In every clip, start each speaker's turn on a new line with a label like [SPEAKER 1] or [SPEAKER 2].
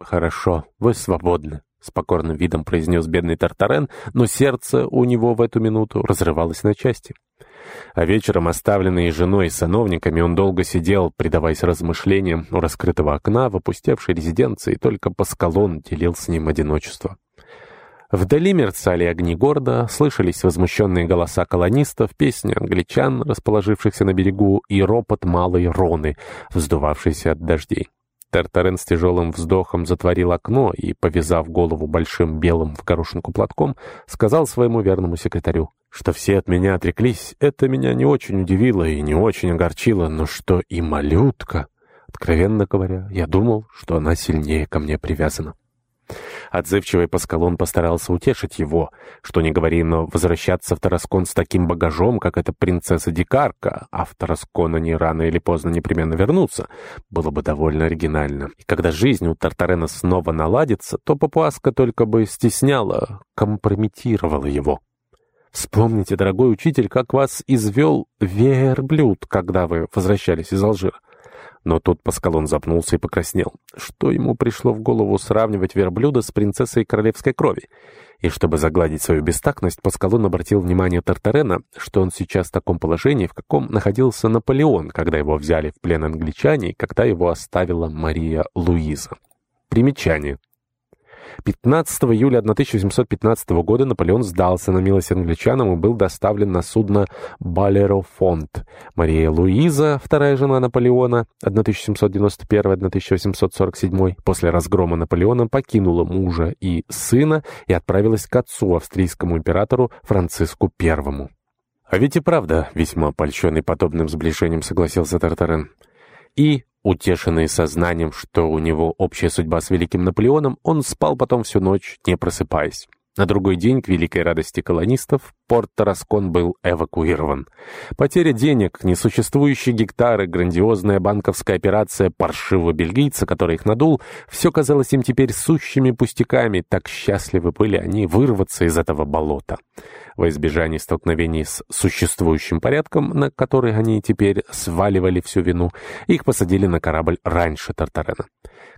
[SPEAKER 1] «Хорошо, вы свободны», — с покорным видом произнес бедный Тартарен, но сердце у него в эту минуту разрывалось на части. А вечером, оставленный женой и сановниками, он долго сидел, предаваясь размышлениям у раскрытого окна в опустевшей резиденции, только Паскалон делил с ним одиночество. Вдали мерцали огни города, слышались возмущенные голоса колонистов, песни англичан, расположившихся на берегу, и ропот малой роны, вздувавшейся от дождей. Тартарен с тяжелым вздохом затворил окно и, повязав голову большим белым в горошинку платком, сказал своему верному секретарю, что все от меня отреклись. Это меня не очень удивило и не очень огорчило, но что и малютка... Откровенно говоря, я думал, что она сильнее ко мне привязана. Отзывчивый Паскалон постарался утешить его, что не говори, но возвращаться в Тараскон с таким багажом, как эта принцесса Дикарка, а в Тараскон они рано или поздно непременно вернутся, было бы довольно оригинально. И когда жизнь у Тартарена снова наладится, то Папуаска только бы стесняла, компрометировала его. Вспомните, дорогой учитель, как вас извел верблюд, когда вы возвращались из Алжира. Но тут Паскалон запнулся и покраснел. Что ему пришло в голову сравнивать верблюда с принцессой королевской крови? И чтобы загладить свою бестактность, Паскалон обратил внимание Тартарена, что он сейчас в таком положении, в каком находился Наполеон, когда его взяли в плен англичане и когда его оставила Мария Луиза. Примечание. 15 июля 1715 года Наполеон сдался на милость англичанам и был доставлен на судно «Балерофонт». Мария Луиза, вторая жена Наполеона, 1791-1847, после разгрома Наполеона покинула мужа и сына и отправилась к отцу, австрийскому императору Франциску I. «А ведь и правда, весьма польщенный подобным сближением согласился Тартарен. И Утешенный сознанием, что у него общая судьба с великим Наполеоном, он спал потом всю ночь, не просыпаясь. На другой день, к великой радости колонистов, порт Тараскон был эвакуирован. Потеря денег, несуществующие гектары, грандиозная банковская операция паршивого бельгийца, который их надул, все казалось им теперь сущими пустяками, так счастливы были они вырваться из этого болота. Во избежание столкновений с существующим порядком, на который они теперь сваливали всю вину, их посадили на корабль раньше Тартарена.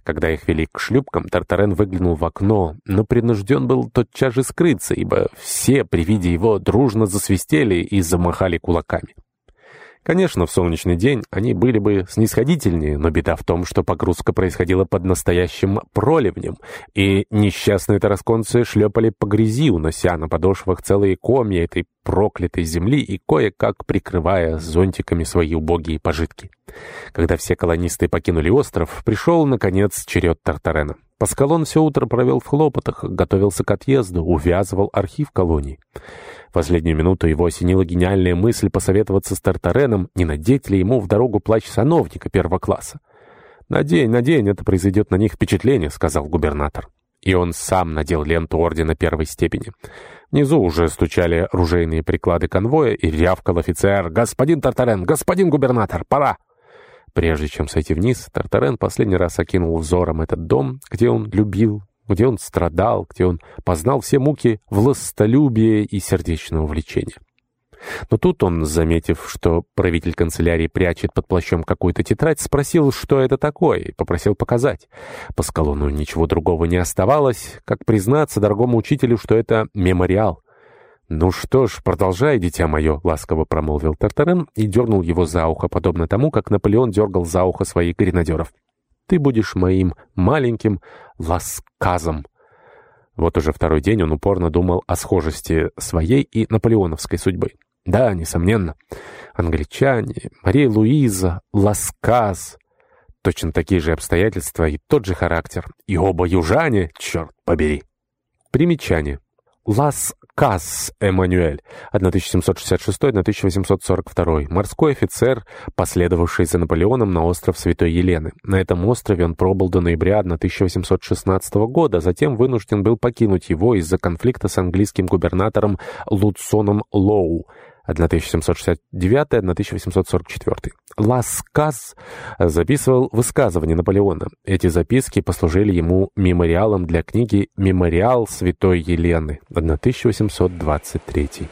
[SPEAKER 1] Когда их вели к шлюпкам, Тартарен выглянул в окно, но принужден был тотчас же скрыться, ибо все при виде его дружно засвистели и замахали кулаками. Конечно, в солнечный день они были бы снисходительнее, но беда в том, что погрузка происходила под настоящим проливнем, и несчастные тарасконцы шлепали по грязи, унося на подошвах целые комья этой проклятой земли и кое-как прикрывая зонтиками свои убогие пожитки. Когда все колонисты покинули остров, пришел, наконец, черед Тартарена. Паскалон все утро провел в хлопотах, готовился к отъезду, увязывал архив колонии. В последнюю минуту его осенила гениальная мысль посоветоваться с Тартареном, не надеть ли ему в дорогу плащ сановника первого класса. «Надень, надень, это произойдет на них впечатление», — сказал губернатор. И он сам надел ленту ордена первой степени. Внизу уже стучали ружейные приклады конвоя, и рявкал офицер «Господин Тартарен! Господин губернатор! Пора!» Прежде чем сойти вниз, Тартарен последний раз окинул взором этот дом, где он любил, где он страдал, где он познал все муки властолюбия и сердечного влечения. Но тут он, заметив, что правитель канцелярии прячет под плащом какую-то тетрадь, спросил, что это такое, и попросил показать. По Скалону ничего другого не оставалось, как признаться дорогому учителю, что это мемориал. «Ну что ж, продолжай, дитя мое», — ласково промолвил Тартарен и дернул его за ухо, подобно тому, как Наполеон дергал за ухо своих гренадеров. «Ты будешь моим маленьким ласказом». Вот уже второй день он упорно думал о схожести своей и наполеоновской судьбы. Да, несомненно. Англичане, Мария Луиза, Ласказ. Точно такие же обстоятельства и тот же характер. И оба южане, черт побери. Примечание. Лас Касс Эммануэль, 1766-1842, морской офицер, последовавший за Наполеоном на остров Святой Елены. На этом острове он пробыл до ноября 1816 года, затем вынужден был покинуть его из-за конфликта с английским губернатором Луцоном Лоу. 1769-1844. Ласказ записывал высказывания Наполеона. Эти записки послужили ему мемориалом для книги «Мемориал Святой Елены» 1823.